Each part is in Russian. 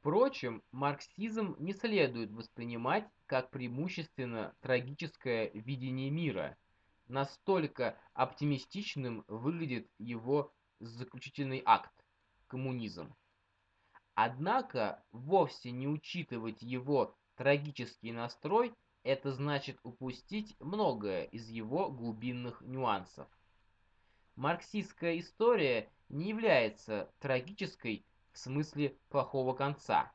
Впрочем, марксизм не следует воспринимать как преимущественно трагическое видение мира. Настолько оптимистичным выглядит его заключительный акт – коммунизм. Однако вовсе не учитывать его трагический настрой – это значит упустить многое из его глубинных нюансов. Марксистская история не является трагической смысле плохого конца.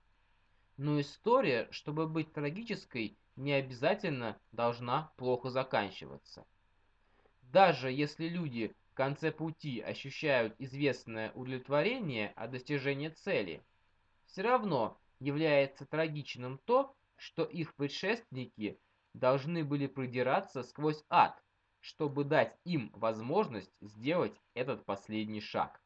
Но история, чтобы быть трагической, не обязательно должна плохо заканчиваться. Даже если люди в конце пути ощущают известное удовлетворение от достижения цели, все равно является трагичным то, что их предшественники должны были продираться сквозь ад, чтобы дать им возможность сделать этот последний шаг.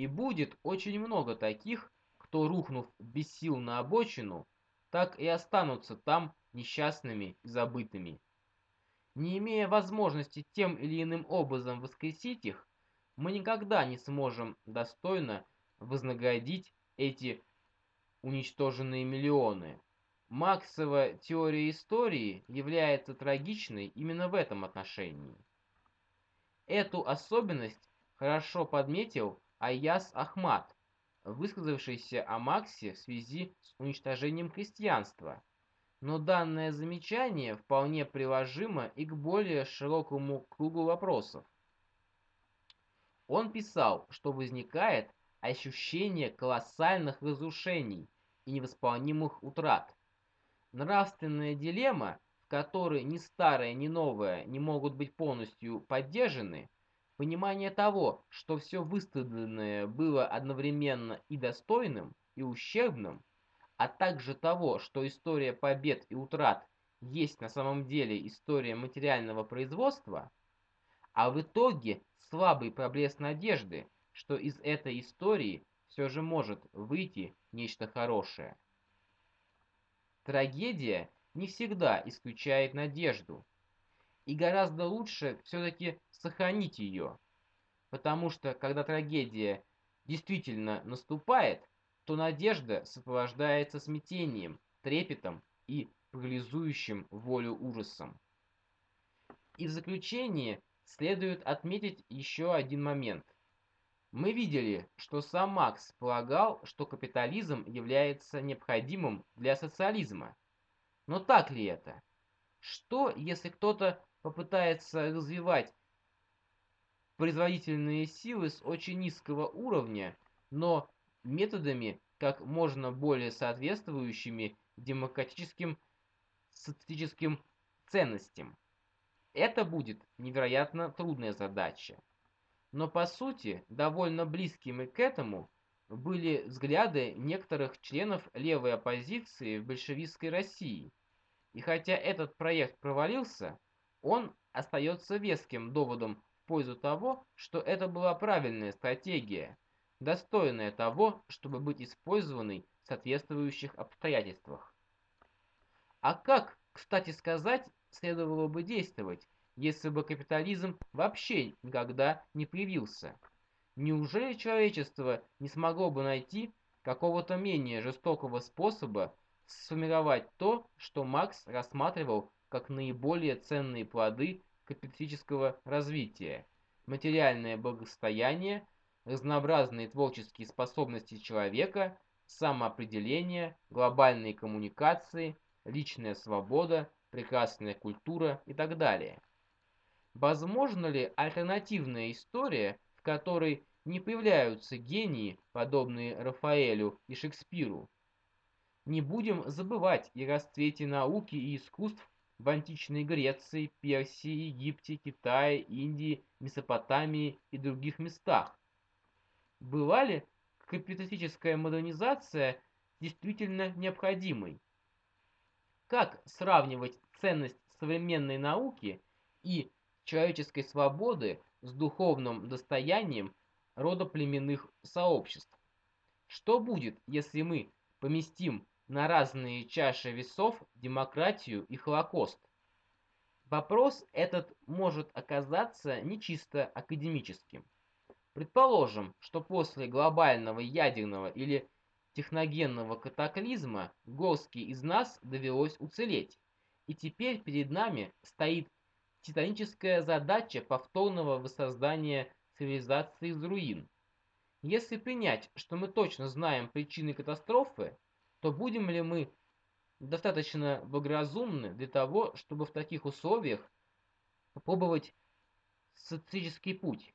И будет очень много таких, кто, рухнув без сил на обочину, так и останутся там несчастными и забытыми. Не имея возможности тем или иным образом воскресить их, мы никогда не сможем достойно вознаградить эти уничтоженные миллионы. Максова теория истории является трагичной именно в этом отношении. Эту особенность хорошо подметил Аяс Ахмат, высказавшийся о Максе в связи с уничтожением крестьянства. Но данное замечание вполне приложимо и к более широкому кругу вопросов. Он писал, что возникает ощущение колоссальных разрушений и невосполнимых утрат. Нравственная дилемма, в которой ни старое, ни новое не могут быть полностью поддержаны – Понимание того, что все выстраданное было одновременно и достойным, и ущербным, а также того, что история побед и утрат есть на самом деле история материального производства, а в итоге слабый проблеск надежды, что из этой истории все же может выйти нечто хорошее. Трагедия не всегда исключает надежду, и гораздо лучше все-таки сохранить ее. Потому что, когда трагедия действительно наступает, то надежда сопровождается смятением, трепетом и парализующим волю ужасом. И в заключение следует отметить еще один момент. Мы видели, что сам Макс полагал, что капитализм является необходимым для социализма. Но так ли это? Что, если кто-то попытается развивать производительные силы с очень низкого уровня, но методами как можно более соответствующими демократическим социалистическим ценностям. Это будет невероятно трудная задача. Но по сути, довольно близкими к этому были взгляды некоторых членов левой оппозиции в большевистской России. И хотя этот проект провалился, он остается веским доводом в пользу того, что это была правильная стратегия, достойная того, чтобы быть использованной в соответствующих обстоятельствах. А как, кстати сказать, следовало бы действовать, если бы капитализм вообще никогда не появился? Неужели человечество не смогло бы найти какого-то менее жестокого способа сформировать то, что Маркс рассматривал как наиболее ценные плоды капиталистического развития, материальное благосостояние, разнообразные творческие способности человека, самоопределение, глобальные коммуникации, личная свобода, прекрасная культура и так далее. Возможно ли альтернативная история, в которой не появляются гении, подобные Рафаэлю и Шекспиру? Не будем забывать и расцвете науки и искусств в античной Греции, Персии, Египте, Китае, Индии, Месопотамии и других местах. Была ли капиталистическая модернизация действительно необходимой? Как сравнивать ценность современной науки и человеческой свободы с духовным достоянием родоплеменных сообществ? Что будет, если мы поместим на разные чаши весов демократию и Холокост. Вопрос этот может оказаться не чисто академическим. Предположим, что после глобального ядерного или техногенного катаклизма горстке из нас довелось уцелеть, и теперь перед нами стоит титаническая задача повторного воссоздания цивилизации из руин. Если принять, что мы точно знаем причины катастрофы, то будем ли мы достаточно благоразумны для того, чтобы в таких условиях попробовать социалистический путь?